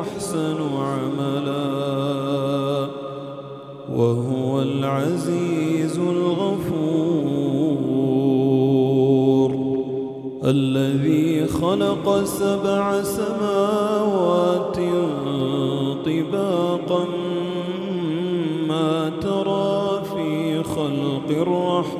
أحسن عملا. وهو العزيز الغفور. الذي خلق سبع سماوات طباقا ما ترى في خلق الرحمن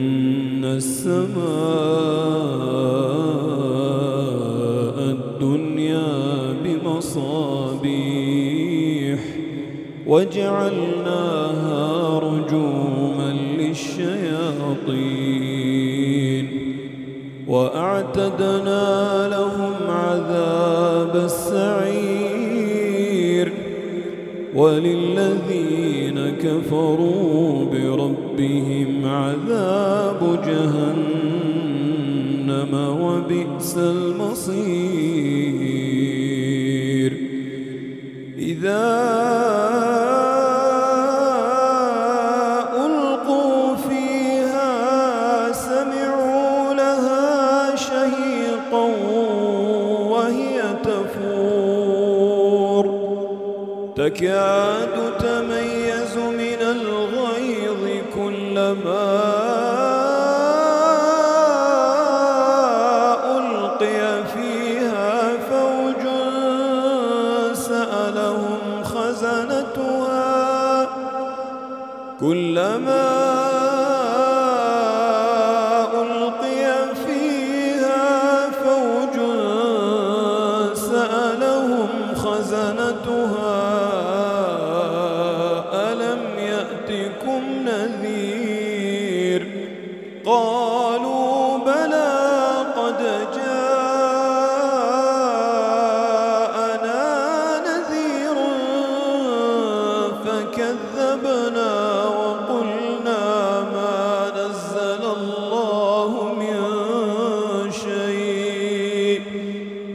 السماء الدنيا بمصابيح. وجعلناها رجوما للشياطين. وأعتدنا لهم عذاب السعير. وللذين كفروا بربهم عذاب جهنم وبئس المصير. إذا تكاد تميز كلما ألقي فيها فوج سألهم خزنتها ألم يأتكم نذير؟ قالوا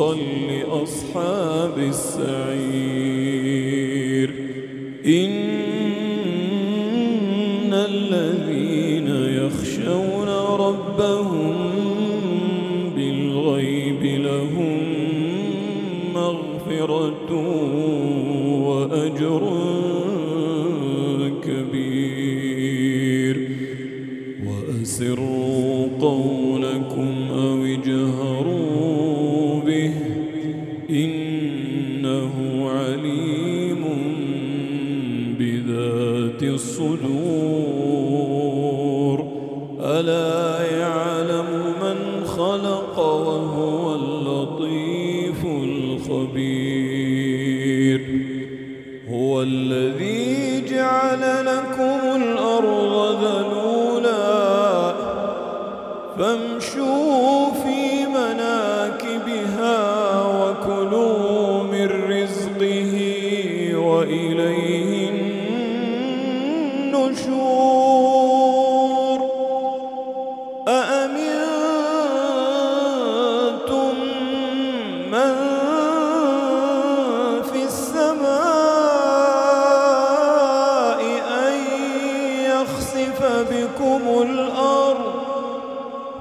فسحقا لأصحاب السعير. إن الذين يخشون ربهم بالغيب لهم مغفرة وأجر كبير. وأسروا ألا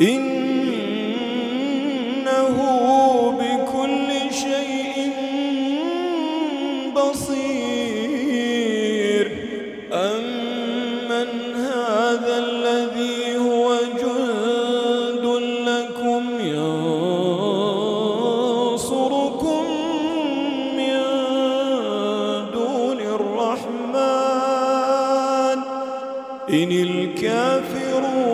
إنه بكل شيء بصير. أمن هذا الذي هو جند لكم ينصركم من دون الرحمن. إن الكافرون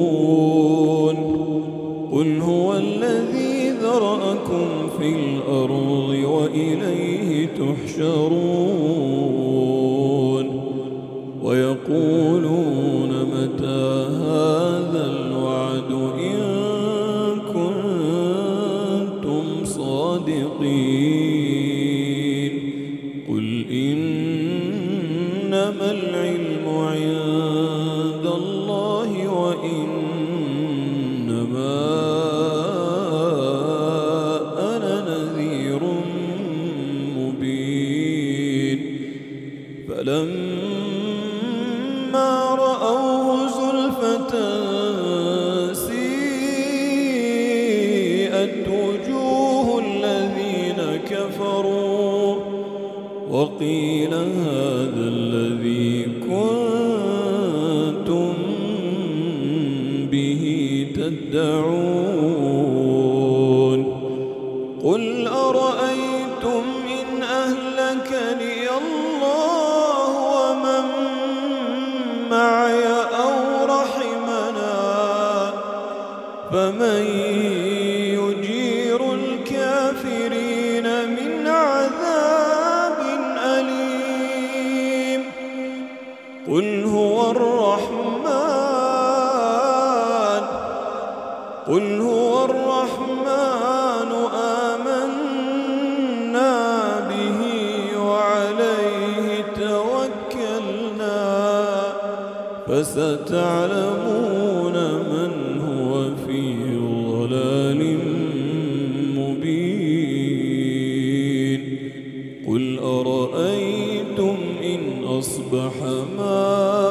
وإليه تحشرون ويقولون متى هذا الوعد إن كنتم صادقين قل إنما العلم وقيل هذا الذي كنتم به تدعون. قل أرأيتم إن أهلكني الله ومن معي أو رحمنا فمن قل هو الرحمن. قل هو الرحمن آمنا به وعليه توكلنا. فستعلمون من هو في ضلال مبين. قل أرأيتم أصبح ماؤكم